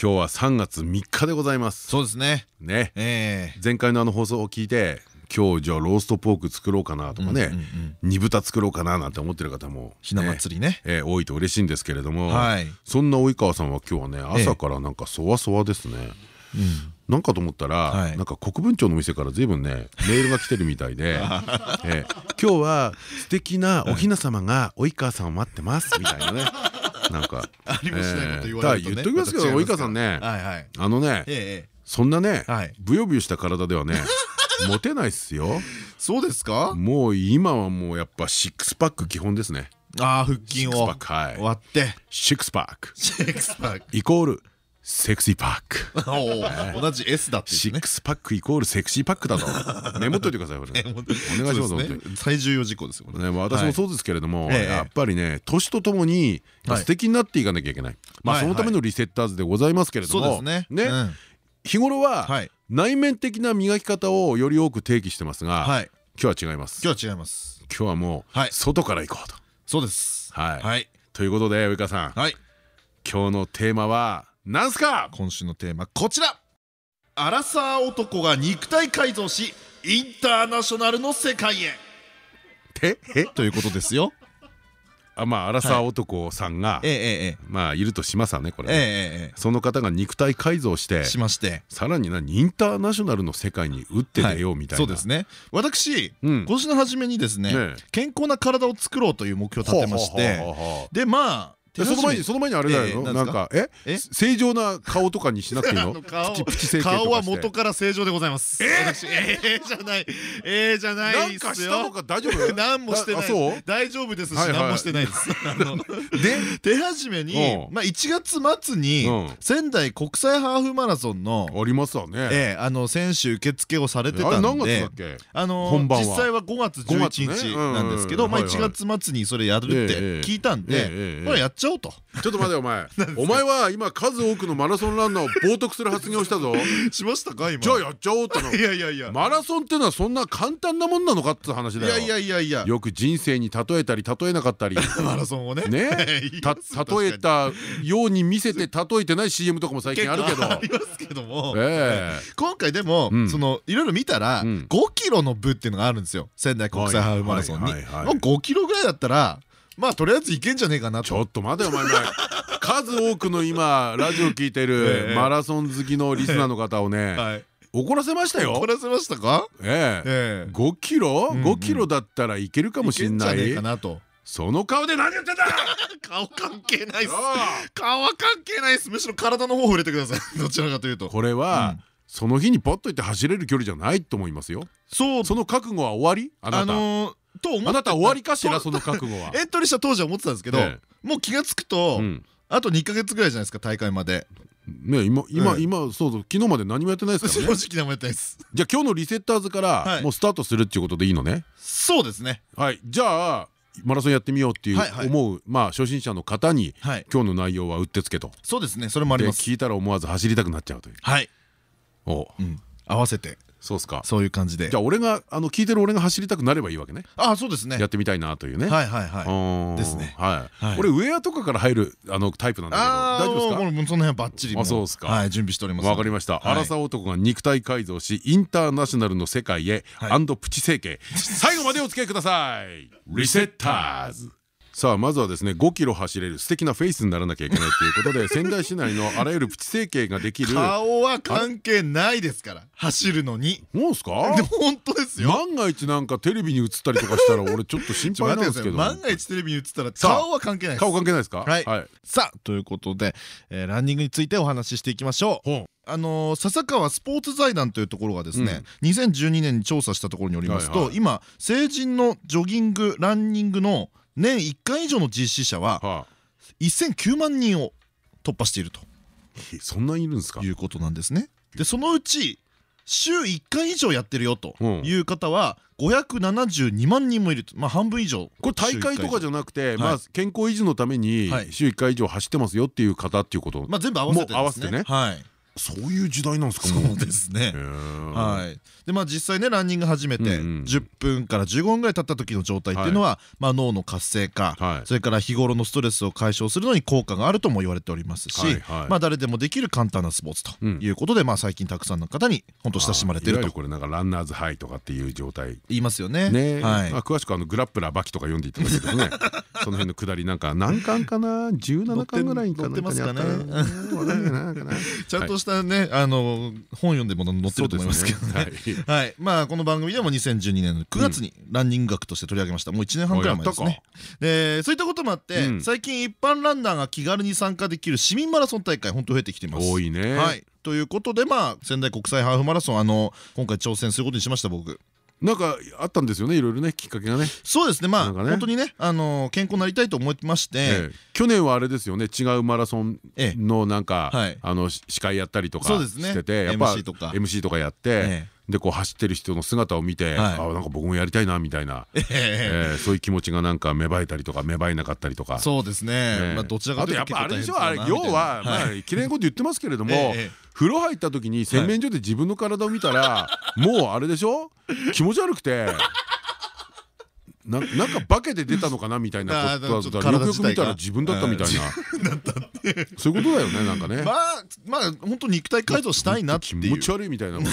今日は3月3日でございます。そうですね。ね、え前回のあの放送を聞いて今日じゃあローストポーク作ろうかなとかね煮豚作ろうかななんて思ってる方もひな祭りね。えー多いと嬉しいんですけれどもはい。そんな及川さんは今日はね朝からなんかそわそわですね。なんかと思ったはい。らなんか国分町の店から随分ねメールが来てるみたいで えー今日は素敵なお雛様が及川さんを待ってますみたいなねなんか。ありもしないこと言われると言っときますけど及川さんね。あのねええそんなねはい。ブヨブヨした体ではね モテないっすよ。そうですか？もう今はもうやっぱシックスパック基本ですね。ああ腹筋を。はい。割って。シックスパック。シックスパック。イコールセクシーパック同じ S だってシックスパックイコールセクシーパックだと。メモっといてくださいお願いします最重要事項ですよ私もそうですけれども、ええ。やっぱりね年とともにはい。素敵になっていかなきゃいけない、まあはいそのためのリセッターズでございますけれどもね。うん。日頃ははい。内面的な磨き方をより多く提起してますが、はい。今日は違います。今日は違います。今日はもうはい。外から行こうと。そうです。はい、はい。ということで及川さん。はい。今日のテーマは何すか？今週のテーマこちら。アラサー男が肉体改造しインターナショナルの世界へ。え？え？ということですよ。あまあアラサー男さんが、ええええまあいるとしますわねこれね、ええその方が肉体改造してえしまして。さらになインターナショナルの世界に打って出ようみたいな、そうですね。私うん。今年の初めにですねねえ。健康な体を作ろうという目標を立てまして。でまあでその前にその前にあれだよ、ええななんかか？え？え？正常な顔とかにしなくていい あのの顔は元から正常でございます。私ええじゃない。ええじゃないなんかしたのよ。か大丈夫？何もしてない。大丈夫ですし何もしてないです。あので？手始めにうん。まあ1月末にうん。仙台国際ハーフマラソンのありますわね。ええあの選手受付をされてたんであの実際は5月5月ね。11日なんですけどまあうんうんはいはい。1月末にそれやるってええ聞いたんでこれやっちゃおうと。ちょっと待てお前。お前は今数多くのマラソンランナーを冒涜する発言をしたぞしましたか今。じゃあやっちゃおうっての。いやいやいや。マラソンってのはそんな簡単なもんなのかって話だよ。いやいやいやいや。よく人生に例えたり例えなかったり。マラソンをね。ね例えたように見せて例えてない CM とかも最近あるけど。ありますけども。ええ。今回でもうん。そのいろいろ見たらうん。5キロの部っていうのがあるんですよ。仙台国際ハーフマラソンに。はいはいはいもう5キロぐらいだったらまあとりあえずいけんじゃねえかなと。ちょっと待てよお前 数多くの今ラジオ聞いてえるえマラソン好きのリスナーの方をねはい。怒らせましたよ。怒らせましたか？ええ。ええ。5キロ？うんうん。5キロだったらいけるかもしんない。その顔で何言ってんだ！顔関係ないっす。あ顔は関係ないっす。むしろ体の方を触れてください。どちらかというと。これはその日にポッといって走れる距離じゃないと思いますよ。そう。その覚悟は終わり？あなあたと思あなた終わりかしらとその覚悟は？エントリーした当時は思ってたんですけどえもう気が付くとうん。あと2か月ぐらいじゃないですか大会まで。ね今今ええ。今そうそう昨日まで何もやってないです正からね。直なもやったです。じゃあ今日のリセッターズかはい。らもうスタートするっていうことでいいのね？そうですね。はい。じゃあマラソンやってみようっていう思うまあ初心者の方にはい。今日の内容はうってつけと。そうですねそれもありでます。聞いたら思わず走りたくなっちゃうという。はい。おうん。合わせてそうっすか。そういう感じで。じゃあ俺があの聞いてる俺が走りたくなればいいわけね。あそうですね。やってみたいなというね。はいはいはい。はいですね。はい。はい。俺ウェアとかから入るあのタイプなんだけどあ大丈夫ですか？もうその辺はバッチリもあそうっすか。はい準備しておりますわかりました、はい。アラサー男が肉体改造しインターナショナルの世界へ、はい。アンドプチ整形。最後までお付き合いください。リセッターズさあまずはですね5キロ走れる素敵なフェイスにならなきゃいけないということで 仙台市内のあらゆるプチ整形ができる顔は関係ないですから走るのに。もうすか？本当ですよ。万が一なんかテレビに映ったりとかしたら 俺ちょっと心配なんですけど。万が一テレビに映ったら顔は関係ない顔関係ないですか？はい。はい。さあということで、えーランニングについてお話ししていきましょう。あのー笹川スポーツ財団というところがですね、2012年に調査したところによりますと、今成人のジョギングランニングの年1回以上の実施者はは1009万人を突破していると。そんないるんですか？いうことなんですね。でそのうち週1回以上やってるよという方は572万人もいるまあ半分以上これ大会とかじゃなくてまあ健康維持のために週1回以上走ってますよっていう方っていうこと？まあ全部合わせて合わせてね。はいそういう時代なんですか？そうですね。はい。でまあ実際ねランニング始めて10分から15分ぐらい経った時の状態っていうのはまあ脳の活性化それから日頃のストレスを解消するのに効果があるとも言われておりますしまあ誰でもできる簡単なスポーツということでまあ最近たくさんの方に本当親しまれてると。これなんかランナーズハイとかっていう状態。言いますよね。はい。詳しくあのグラップラーバキとか読んでいただけるとね その辺の下りなんか何巻かな？17巻ぐらいかなますかね。ちゃんとしたねあの本読んでも載ってると思いますけどね。はい。まあこの番組でも2012年の9月にランニング学として取り上げました。もう1年半くらい前ですね。でそういったこともあって最近一般ランナーが気軽に参加できる市民マラソン大会本当増えてきてます。多いね。はい。ということでまあ仙台国際ハーフマラソンあの今回挑戦することにしました僕なんかあったんですよねいろいろねきっかけがね。そうですね。まあ本当にねあの健康になりたいと思ってまして。去年はあれですよね。違うマラソンのなんかあの司会やったりとかしててやっぱ MC とか。やってでこう走ってる人の姿を見て、あなんか僕もやりたいなみたいな、えそういう気持ちがなんか芽生えたりとか芽生えなかったりとか。そうですね、まあどちらかというとやっぱあれでしょあれ要はまあきれいなこと言ってますけれども 風呂入った時に洗面所で自分の体を見たらもうあれでしょ？気持ち悪くて。ななんか化けて出たのかなみたいなことだよくよく見たら自分だったみたいな。そういうことだよねなんかね。まあまあ本当肉体改造したいなって気持ち悪いみたいな人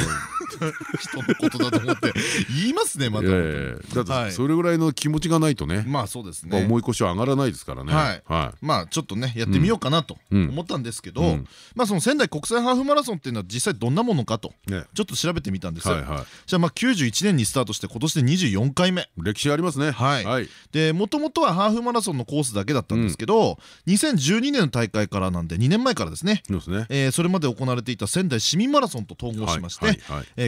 のことだと思って言いますねまた。だってそれぐらいの気持ちがないとね。まあそうですね。重い腰は上がらないですからね。はい。まあちょっとねやってみようかなと思ったんですけどまあその仙台国際ハーフマラソンっていうのは実際どんなものかとちょっと調べてみたんですよ。じゃあまあ91年にスタートして今年で24回目。歴史ありますね。はい。でもともとはハーフマラソンのコースだけだったんですけど2012年の大会からなんで2年前からですね。それまで行われていた仙台市民マラソンと統合しまして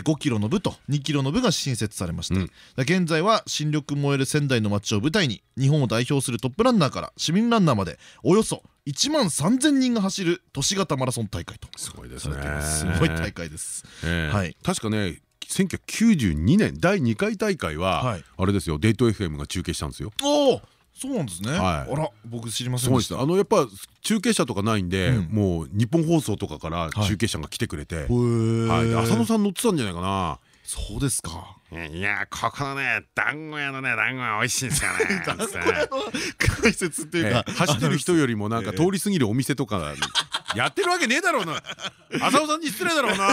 5キロの部と2キロの部が新設されました現在は新緑燃える仙台の街を舞台に日本を代表するトップランナーから市民ランナーまでおよそ1万3000人が走る都市型マラソン大会とすごいですね。す。ごい大会です。はい。確かね1992年第2回大会はあれですよデート FM が中継したんですよ。おおそうなんですね。あら僕知りませんでした。あのやっぱ中継車とかないんで、もう日本放送とかから中継車が来てくれて、はい。浅野さん乗ってたんじゃないかな。そうですか。いやここのね団子屋のね団子は美味しいんですよね。団子屋の解説っていうか走ってる人よりもなんか通り過ぎるお店とかやってるわけねえだろうな。浅尾さんに失礼だろうな。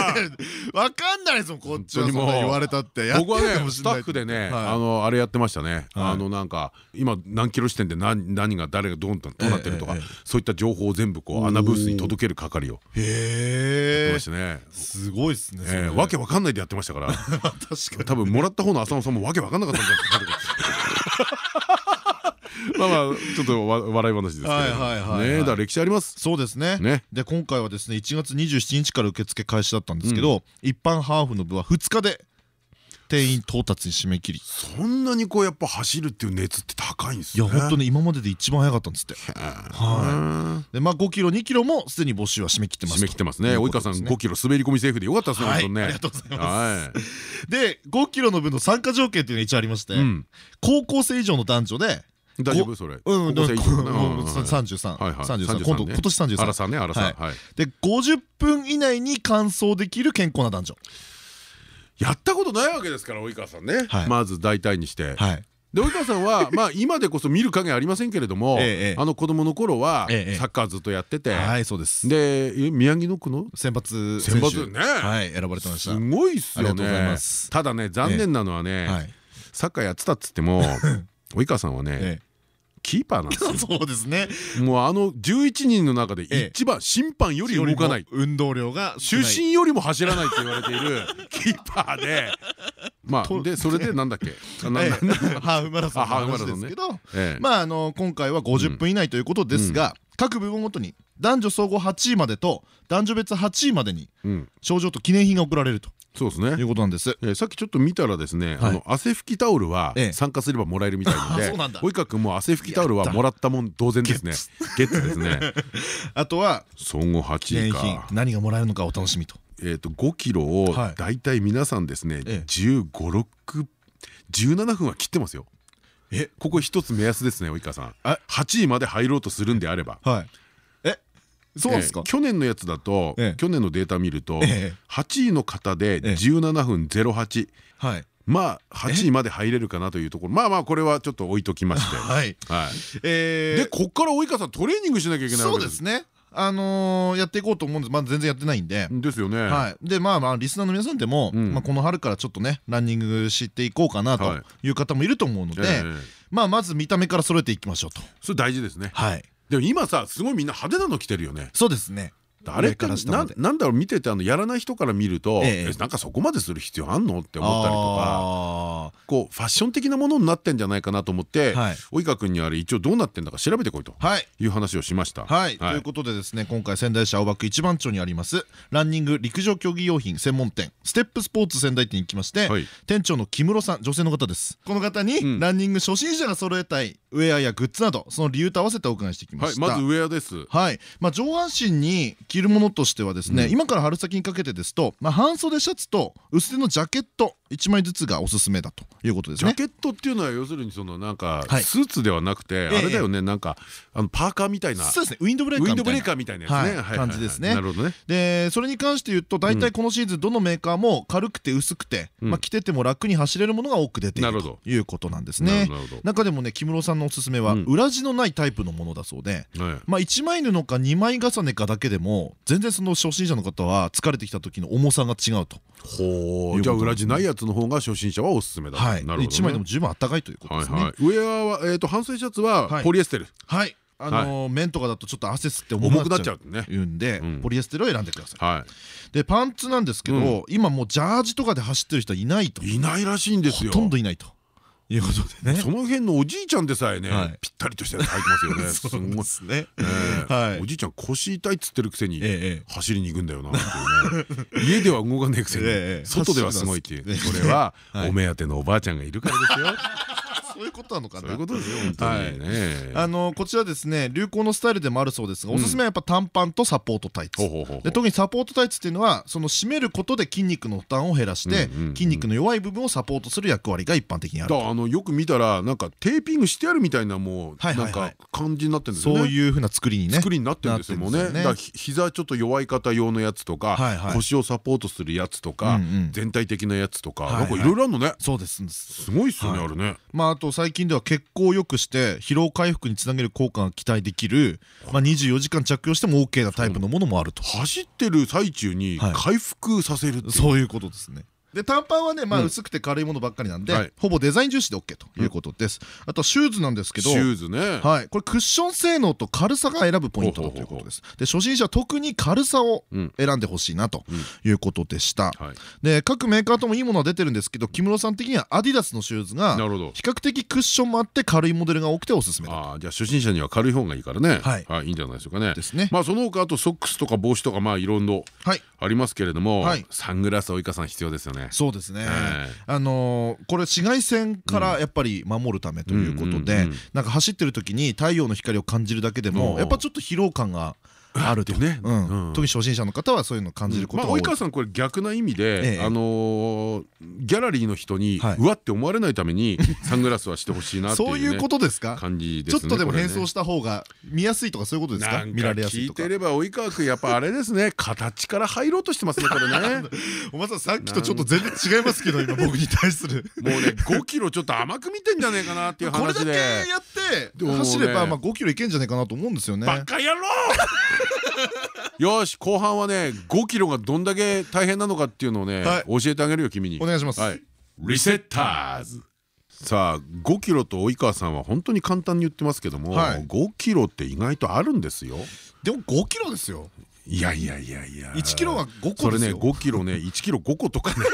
わかんないですもんこっちは。言われたって。僕はねスタッフでねあのあれやってましたね。あのなんか今何キロ地点で何何が誰がどうなってるとかそういった情報を全部こうアナブースに届ける係をへえ。ましたね。すごいですねわけわかんないでやってましたから。確かに。多分もらった方の浅野さんもわけわかんなかったんじゃないかまあまあちょっと笑い話ですけど。ねだ歴史あります。そうですね。で今回はですね1月27日から受付開始だったんですけど一般ハーフの部は2日で定員到達に締め切り。そんなにこうやっぱ走るっていう熱って高いんですね。いや本当に今までで一番早かったんですって。はい。でまあ5キロ2キロもすでに募集は締め切ってます締め切ってますね。及川さん5キロ滑り込みセーフでよかったですね本当ね。ありがとうございます。で5キロの分の参加条件っていうのが一応ありまして高校生以上の男女で大丈夫？それ。うん三十三三十三今度今年三十三荒さんね荒さん。で五十分以内に完走できる健康な男女。やったことないわけですから及川さんね。まず大体にして。で及川さんは まあ今でこそ見る影ありませんけれどもあの子供の頃はサッカーずっとやってて。はいそうです。で宮城野区の？選抜選抜ね。はい選ばれてました。すごいっすよね。ただね残念なのはねサッカーやってたっつっても 及川さんはねキーパーなんですよ。そうですね。もうあの11人の中で一番審判より動かない。運動量が出身よりも走らないって言われている キーパーで。まあでそれでなんだっけ？ハーフマラソンの話ですけど。まああの今回は50分以内ということですが各部門ごとに男女総合8位までと男女別8位までに賞状と記念品が贈られるとそうですね。いうことなんです。さっきちょっと見たらですねあの汗拭きタオルは参加すればもらえるみたいなんで及川君も汗拭きタオルはもらったもん当然ですね。ゲッツですね。あとは総合8位か何がもらえるのかお楽しみと。えと5キロを大体皆さんですね15、6 17分は切ってますよ。え？ここ一つ目安ですね及川さん。8位まで入ろうとするんであれば。はいそうですか？去年のやつだと去年のデータ見ると8位の方で17分08はい。まあ8位まで入れるかなというところ。まあまあこれはちょっと置いときまして。はい。でこっから及川さんトレーニングしなきゃいけないそうですね。あのやっていこうと思うんです。まだ全然やってないんで。ですよね。はい。でまあまあリスナーの皆さんでもまあこの春からちょっとねランニングしていこうかなとい。う方もいると思うのでまあまず見た目から揃えていきましょうと。それ大事ですね。はいでも今さすごいみんな派手なの着てるよね。そうですね。あれってなんだろう見ててあのやらない人から見るとなんかそこまでする必要あんのって思ったりとかこうファッション的なものになってんじゃないかなと思って及川君にあれ一応どうなってんだか調べてこいとい。う話をしました。はい。ということでですね今回仙台市青葉区一番町にありますランニング陸上競技用品専門店ステップスポーツ仙台店に行きまして店長の木室さん女性の方です。この方にランニング初心者が揃えたいウェアやグッズなどその理由と合わせてお伺いしてきました。まずウェアです。はい。まあ上半身に着るものとしてはですね、今から春先にかけてですと、まあ、半袖シャツと薄手のジャケット1枚ずつがおすすめだということですね。ジャケットっていうのは要するにそのなんかスーツではなくてあれだよねなんかあのパーカーみたいな。そうですね。ウィンドブレーカーみたいな。感じですね。なるほどね。でそれに関して言うと大体このシーズンどのメーカーも軽くて薄くてまあ着てても楽に走れるものが多く出ているということなんですね。中でもね木室さんのおすすめは裏地のないタイプのものだそうで、まあ1枚布か2枚重ねかだけでも全然その初心者の方は疲れてきた時の重さが違うと。ほう。じゃあ裏地ないやつの方が初心者はおすすめだ。はい。1枚でも十分あったかいということですね。ウェアはえっと半袖シャツはポリエステル。はい。あの綿とかだとちょっと汗吸って重くなっちゃう。うんでポリエステルを選んでください。でパンツなんですけど今もうジャージとかで走ってる人はいないと。いないらしいんですよ。ほとんどいないということでね。その辺のおじいちゃんでさえねぴったりとしたやつ履いてますよね。すごい。ですねおじいちゃん腰痛いっつってるくせに走りに行くんだよな 家では動かねえくせに外ではすごいっていう。それは お目当てのおばあちゃんがいるからですよそういうことなのかな。そういうことですよ本当にね。あのこちらですね流行のスタイルでもあるそうですが、おすすめはやっぱ短パンとサポートタイツ。で特にサポートタイツっていうのはその締めることで筋肉の負担を減らして筋肉の弱い部分をサポートする役割が一般的にある。あのよく見たらなんかテーピングしてあるみたいなもうなんか感じになってるんですよね。そういう風な作りにね。作りになってるんですよもうね。だ膝ちょっと弱い方用のやつとか腰をサポートするやつとか全体的なやつとかなんかいろいろあるのね。そうです。すごいっすよねあれね。まああと最近では血行を良くして疲労回復につなげる効果が期待できる、まあ、24時間着用しても OK なタイプのものもあると。走ってる最中に回復させるそういうことですねで短パンはねまあ薄くて軽いものばっかりなんで、ほぼデザイン重視で OK ということです、あとシューズなんですけどシューズね。はい。これクッション性能と軽さが選ぶポイントだということです。で初心者は特に軽さを選んでほしいなということでした、で各メーカーともいいものは出てるんですけど木室さん的にはアディダスのシューズが比較的クッションもあって軽いモデルが多くておすすめあじゃあ初心者には軽い方がいいからね。はい。いいんじゃないでしょうかね。ですね。まあその他あとソックスとか帽子とかまあいろんなありますけれどもサングラス及川さん必要ですよねそうですね。あのこれ紫外線からやっぱり守るためということでなんか走ってる時に太陽の光を感じるだけでもやっぱちょっと疲労感があると。ね。特に初心者の方はそういうのを感じることが及川さんこれ逆な意味であのギャラリーの人にうわって思われないためにサングラスはしてほしいなっていう そういうことですか？感じですちょっとでも変装した方が見やすいとかそういうことですか？見られやすいとか。聞いてれば及川君やっぱあれですね形から入ろうとしてますねこれね。お前さんさっきとちょっと全然違いますけど 今僕に対する。もうね5キロちょっと甘く見てんじゃねえかなっていう話で。これだけやって走ればまあ5キロいけんじゃねえかなと思うんですよね。バカ野郎 よし後半はね5キロがどんだけ大変なのかっていうのをね教えてあげるよ君に。お願いします。リセッターズ。さあ5キロと及川さんは本当に簡単に言ってますけども5キロって意外とあるんですよ。でも5キロですよいやいやいやいや。1キロは5個それね5キロね1キロ5個とかね。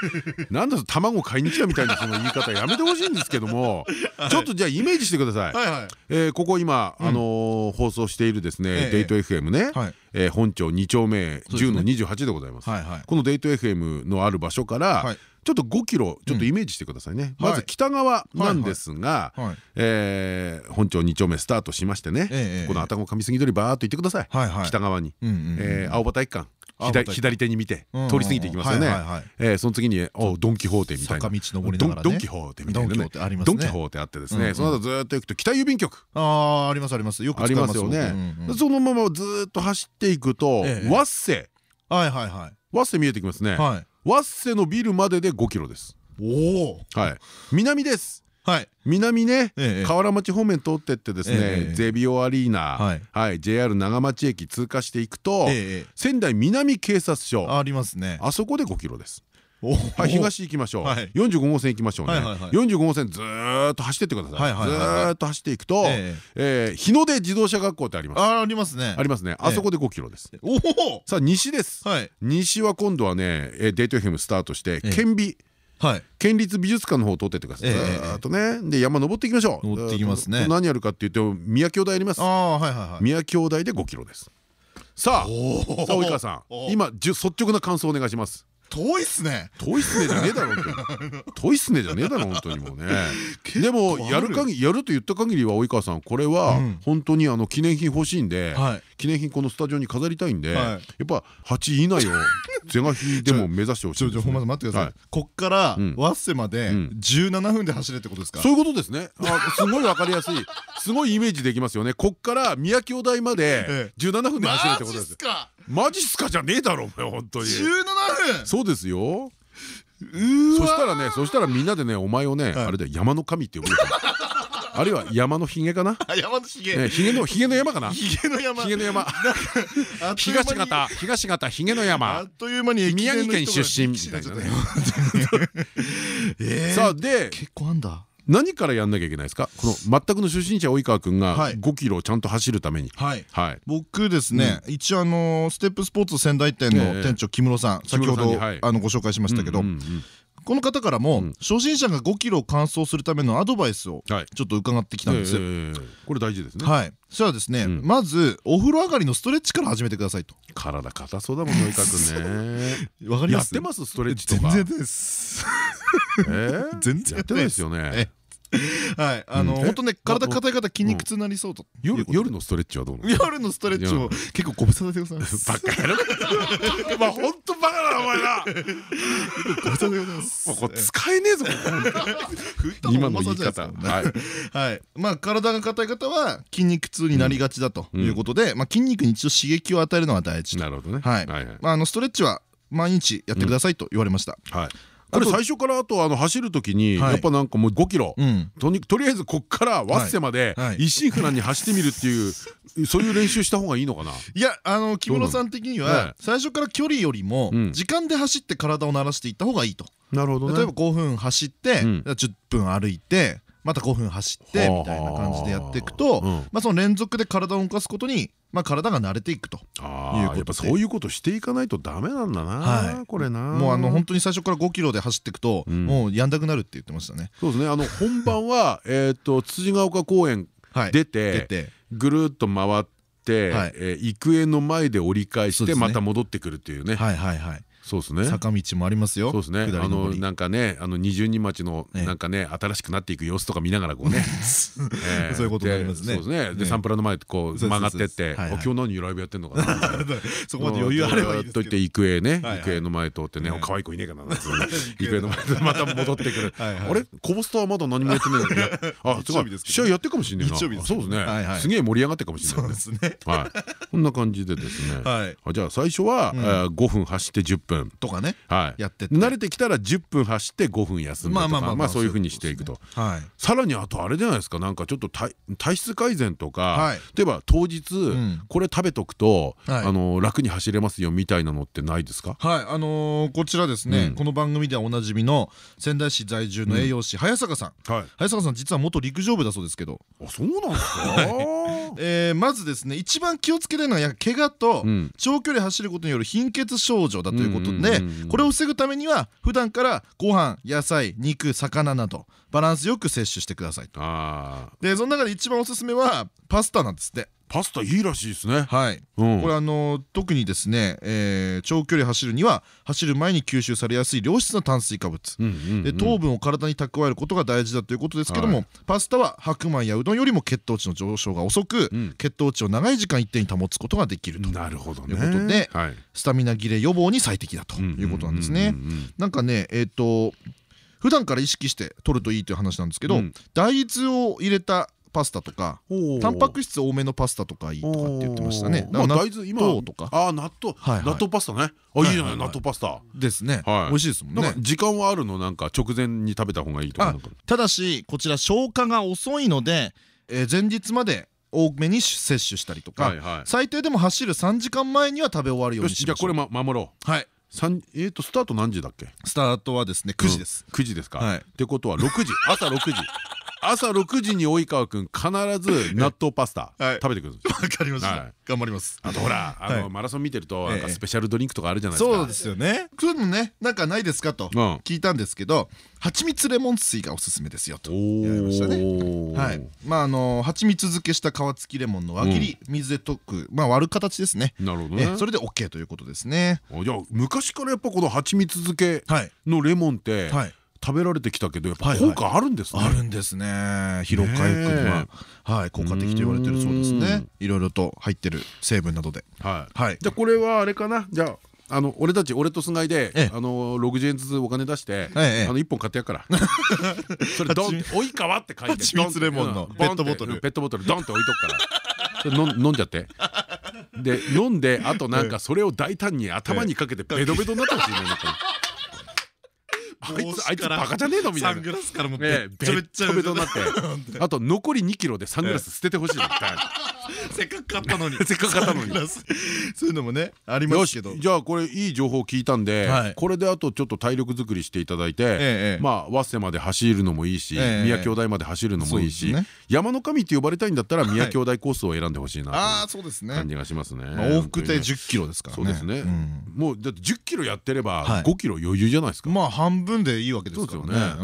なんだ卵買いに来たみたいなその言い方やめてほしいんですけども。ちょっとじゃあイメージしてください。ここ今あの放送しているですねデート FM ねえ本町2丁目10の28でございます。このデート FM のある場所からちょっと5キロちょっとイメージしてくださいね、まず北側なんですが本町2丁目スタートしましてねこの愛宕上杉通りバーっと行ってください。北側に青葉体育館左手に見て通り過ぎていきますよね。その次にドン・キホーテみたいな。ドン・キホーテみたいなね。ドン・キホーテあってですね。その後ずっと行くと北郵便局。ああありますあります。よくありますよね。そのままずっと走っていくとワッセ。はいはいはい。ワッセ見えてきますね。ワッセのビルまでで5キロです。おおはい。南です。はい南ね河原町方面通ってってですねゼビオアリーナはい。JR 長町駅通過していくと仙台南警察署。ありますね。あそこで5キロです。はい東行きましょう。45号線行きましょうね。45号線ずっと走ってってくださいずっと走っていくと日の出自動車学校ってあります。ありますねありますね。あそこで5キロです。さあ西です。西は今度はねデート FM スタートして県美県立美術館の方を通ってってください。ずっとねで山登っていきましょう。登っていきますね。何やるかっていうと宮京大やります。宮京大で5キロです。さあさあ及川さん。今率直な感想お願いします。遠いっすね。遠いっすねじゃねえだろ 遠いっすねじゃねえだろ本当にもうね。でもやる限りやると言った限りは及川さんこれは本当にあの記念品欲しいんで記念品このスタジオに飾りたいんでやっぱ8位以内を是が非でも目指してほしいです待ってくださいこっからワッセまで17分で走れってことですかそういうことですねすごいわかりやすいすごいイメージできますよねこっから宮京大まで17分で走れってことですマジっすかじゃねえだろお前本当に17分そうですよそしたらねそしたらみんなでねお前をねあれで山の神って呼ぶあるいは山のひげかな？山のひげ。ひげのひげの山かな？ひげの山。ひげの山。東方東方ひげの山。あっという間に宮城県出身みたいなね。さあで結構あんだ。何からやんなきゃいけないですか？この全くの初心者及川君が5キロちゃんと走るために僕ですね一応あのステップスポーツ仙台店の店長木室さん先ほどあのご紹介しましたけどこの方からも初心者が5キロを完走するためのアドバイスをちょっと伺ってきたんです。これ大事ですね。はい。そしたらですねまずお風呂上がりのストレッチから始めてくださいと。体硬そうだもん及川君ね。わかります？やってます？ストレッチとか。全然です。全然やってないです。よね はい。あの本当ね体硬い方筋肉痛になりそうと。夜のストレッチはどう夜のストレッチも結構ご無沙汰でございます。バカやろ まあ本当バカだなお前な。ご無沙汰でございます。これ使えねえぞ今の言い方。はい。まあ体が硬い方は筋肉痛になりがちだということでまあ筋肉に一度刺激を与えるのが大事なるほどね。はい。まああのストレッチは毎日やってくださいと言われました。はいこれ最初からあとあの走る時にやっぱなんかもう5キロ。とりあえずこっからワッセまで一心不乱に走ってみるっていう そういう練習した方がいいのかな。いやあの木村さん的には最初から距離よりも時間で走って体を慣らしていった方がいいと。なるほど例えば5分走って10分歩いてまた5分走ってみたいな感じでやっていくとまあその連続で体を動かすことにまあ体が慣れていくと。いうことで。そういうことしていかないとダメなんだなこれな。もうあの本当に最初から5キロで走っていくともうやんだくなるって言ってましたね。そうですね。あの本番は えっと辻ヶ丘公園出てぐるっと回って育英の前で折り返してまた戻ってくるっていうね。はいはいはいそうですね。坂道もありますよ。そうですね。あのなんかねあの二十人町のなんかね新しくなっていく様子とか見ながらこうね。そういうことになりますね。そうですね。でサンプラの前こう曲がってって今日何ライブやってんのかな そこまで余裕あればいいと言って育英ね育英の前通ってね可愛い子いねえかな育英 の前でまた戻ってくる。あれ？コボスターまだ何もやってないあすごい。試合やってるかもしれな。いなそうですね。すげえ盛り上がってるかもしれないはい。こんな感じでですね。じゃあ最初は5分走って10分分。とかね。やって慣れてきたら10分走って5分休むとかまあそういうふうにしていくと。さらにあとあれじゃないですか。なんかちょっと体質改善とか例えば当日これ食べとくとあの楽に走れますよみたいなのってないですか？はい。あのこちらですね。この番組ではおなじみの仙台市在住の栄養士早坂さん。早坂さん実は元陸上部だそうですけど。あそうなんですか？まずですね一番気をつけたいのは怪我と長距離走ることによる貧血症状だということことでこれを防ぐためには普段からご飯野菜肉魚などバランスよく摂取してくださいと。でその中で一番おすすめはパスタなんですってパスタいいらしいですね。はい。これあの特にですね長距離走るには走る前に吸収されやすい良質な炭水化物。で糖分を体に蓄えることが大事だということですけどもパスタは白米やうどんよりも血糖値の上昇が遅く血糖値を長い時間一定に保つことができると。いうことでスタミナ切れ予防に最適だということなんですね。なんかねえっと普段から意識して取るといいという話なんですけど、大豆を入れたパスタとかタンパク質多めのパスタとかいいとかって言ってましたね。大豆今とかあ納豆納豆パスタね。あいいじゃない納豆パスタ。ですね。美味しいですもんね。時間はあるの？なんか直前に食べた方がいいとか。ただしこちら消化が遅いので前日まで多めに摂取したりとか最低でも走る3時間前には食べ終わるようにしましょう。じゃあこれ守ろう。はい。三えっとスタート何時だっけ？スタートはですね9時です9時ですかってことは6時朝6時朝6時に及川君必ず納豆パスタ食べてくるんですわかりました頑張ります。あとほらあのマラソン見てるとなんかスペシャルドリンクとかあるじゃないですか。そうですよね。そうのねなんかないですかと聞いたんですけど蜂蜜レモン水がおすすめですよと言われましたね。はい。まああの蜂蜜漬けした皮付きレモンの輪切り水で溶くまあ割る形ですね。なるほどね。それで OK ということですね。じゃあ昔からやっぱこの蜂蜜漬けのレモンってはい食べられてきたけどやっぱ効果あるんですね。あるんですね。疲労回復にははい。効果的と言われてるそうですね。いろいろと入ってる成分などで。はい。じゃあこれはあれかな？じゃああの俺たち俺と菅井であの60円ずつお金出してあの1本買ってやっから。それドンって「及川」って書いて蜂蜜レモンのペットボトル。ペットボトルドンって置いとくから。飲んじゃって。で飲んであとなんかそれを大胆に頭にかけてベドベドになってほしいねあいつあいつバカじゃねえの？みたいな。サングラスからもべっちゃべっちゃべとなって。あと残り2キロでサングラス捨ててほしいせっかく買ったのに。せっかく買ったのに。そういうのもねありますけど。じゃあこれいい情報聞いたんでこれであとちょっと体力作りしていただいてまあ早稲まで走るのもいいし宮京大まで走るのもいいし山の神って呼ばれたいんだったら宮京大コースを選んでほしいなあそうですね。感じがしますね。往復で10キロですからそうですね。もうだって10キロやってれば5キロ余裕じゃないですか。まあ半分分でいいわけですからね。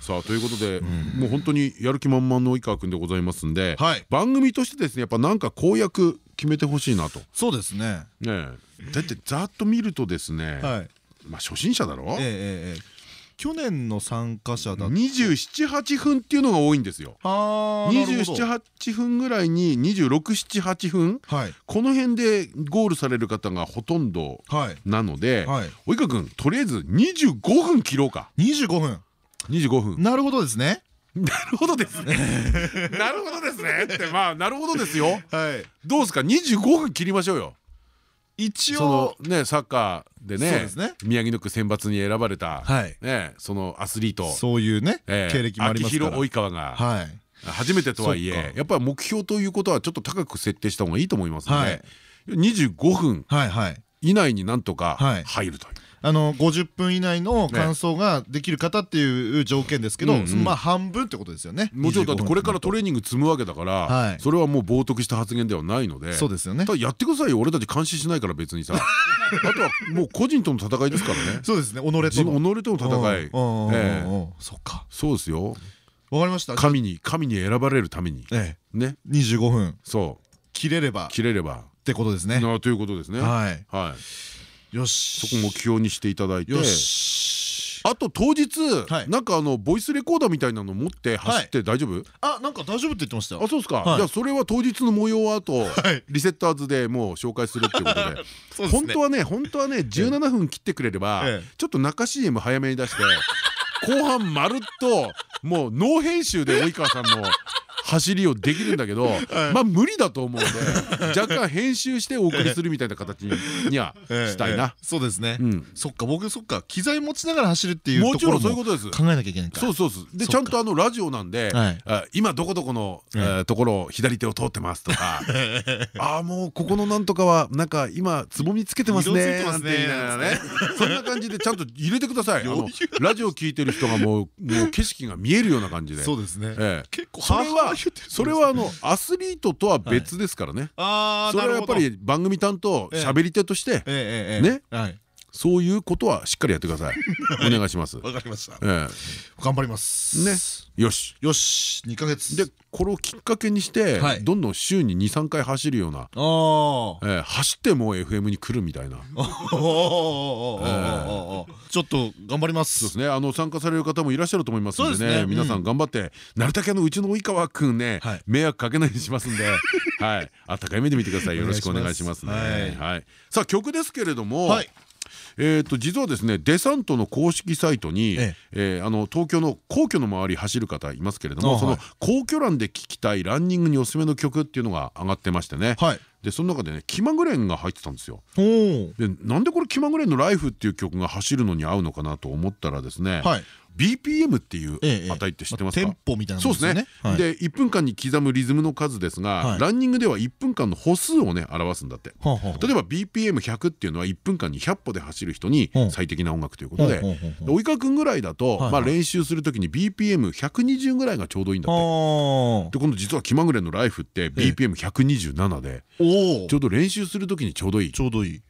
さあということでもう本当にやる気満々の及川君でございますんで番組としてですねやっぱなんか公約決めてほしいなと。そうですね。ねだってざっと見るとですねまあ初心者だろ？去年の参加者だ278分っていうのが多いんですよ。278分ぐらいに2678分、はい、この辺でゴールされる方がほとんどなので及川君とりあえず25分切ろうか。25分25分なるほどですね。なるほどですね。なるほどですね。ってまあなるほどですよ。はい。どうですか？25分切りましょうよ。一応ねサッカーでね宮城野区選抜に選ばれたねそのアスリート。そういうね経歴もありますから。秋広及川が初めてとはいえやっぱり目標ということはちょっと高く設定した方がいいと思いますので25分以内になんとか入るという。あの50分以内の完走ができる方っていう条件ですけどまあ半分ってことですよね。もちろんだってこれからトレーニング積むわけだからそれはもう冒涜した発言ではないので。そうですよね。ただやってくださいよ。俺たち監視しないから別にさ。あとはもう個人との戦いですからね。そうですね。己との己との戦い。そっか。そうですよ。わかりました。神に神に選ばれるために。ね。25分。そう。切れれば。切れれば。ってことですね。ということですね。はい。はいよし。そこ目標にしていただいて。あと当日なんかあのボイスレコーダーみたいなの持って走って大丈夫？あなんか大丈夫って言ってましたあそうですか。じゃあそれは当日の模様はあとリセッターズでもう紹介するっていうことで 本当はね本当はね17分切ってくれればちょっと中 CM 早めに出して後半まるっともうノー編集で及川さんの走りをできるんだけど まあ無理だと思うんで 若干編集してお送りするみたいな形にはしたいな。そうですね。そっか僕そっか機材持ちながら走るっていうもちろんそういうことです。考えなきゃいけないそうそうそう。でちゃんとあのラジオなんで今どこどこのところ左手を通ってますとか ああもうここのなんとかはなんか今つぼみつけてますねなんて言いながらね。そんな感じでちゃんと入れてください。ラジオ聞いてる人がもうもう景色が見えるような感じで。そうですね。結構それはそれはあのアスリートとは別ですからね。それはやっぱり番組担当喋り手としてねそういうことはしっかりやってください。お願いします。わかりました。頑張ります。ね。よし。よし。2か月。でこれをきっかけにしてどんどん週に23回走るような走っても FM に来るみたいな。ちょっと頑張ります。そうですね。あの参加される方もいらっしゃると思いますのでね。皆さん頑張ってなるたけのうちの及川くんね迷惑かけないようにしますんで。はい。あったかい目で見てください。よろしくお願いしますね。はい。さあ曲ですけれどもえー、と実はですねデサントの公式サイトに、ええ。あの東京の皇居の周り走る方いますけれどもその皇居欄で聴きたいランニングにおすすめの曲っていうのが上がってましてね、はい、でその中でね気まぐれんが入ってたんですよ。でなんでこれ気まぐれんの「ライフっていう曲が走るのに合うのかなと思ったらですね、はい、BPM っていう値って知ってますか、テンポみたいなそうですね。で1分間に刻むリズムの数ですがランニングでは1分間の歩数をね表すんだって。例えば BPM100 っていうのは1分間に100歩で走る人に最適な音楽ということで及川君ぐらいだとまあ練習する時に BPM120 ぐらいがちょうどいいんだって。で今度実は気まぐれのライフって BPM127 でちょうど練習する時にちょうどいい。ちょうどいい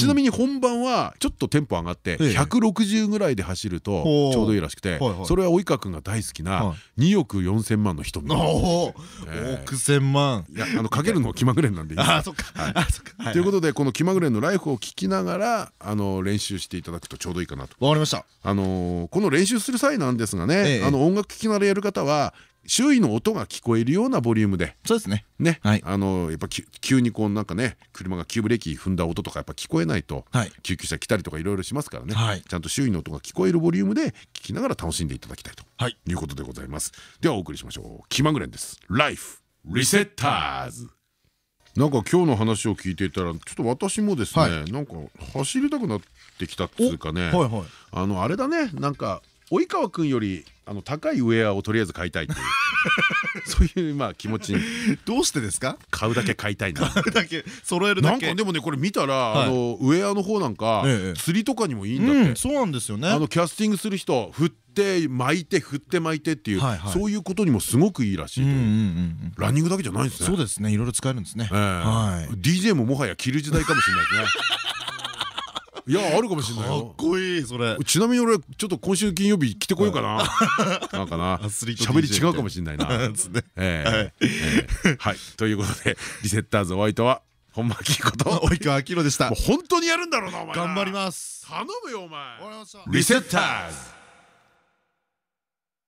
ちなみに本番はちょっとテンポ上がって160ぐらいで走るとちょうどいいらしくてそれは及川君が大好きな2億4千万の瞳億千万。いやあのかけるのは気まぐれんなんで あそっか。ということでこの気まぐれのライフを聞きながらあの練習していただくとちょうどいいかなと。わかりました。あのこの練習する際なんですがねあの音楽聴きながらやる方は周囲の音が聞こえるようなボリュームで。そうですね。ね、はい、あのやっぱ急にこうなんかね車が急ブレーキ踏んだ音とかやっぱ聞こえないと、はい、救急車来たりとかいろいろしますからね、はい、ちゃんと周囲の音が聞こえるボリュームで聞きながら楽しんでいただきたいとい。うことでございます、ではお送りしましょう。気まぐれんです。ライフリセッターズなんか今日の話を聞いていたらちょっと私もですね、なんか走りたくなってきたっていうかねあのあれだね。なんか及川君よりあの高いウェアをとりあえず買いたいっていう。そういうまあ気持ちに。どうしてですか？買うだけ買いたいな。買うだけ揃えるだけ。なんかでもねこれ見たらあのウェアの方なんか釣りとかにもいいんだって。そうなんですよね。あのキャスティングする人振って巻いて振って巻いてっていうそういうことにもすごくいいらしいランニングだけじゃないんですね。そうですね。いろいろ使えるんですね。DJ ももはや着る時代かもしれないですねいやあるかもしれないよ。かっこいいそれ。ちなみに俺ちょっと今週金曜日来てこようかな。なんかな。喋り違うかもしれないな。はい。ということでリセッターズお相手は本間明こと。及川明でした。本当にやるんだろうなお前頑張ります。頼むよお前。リセッターズ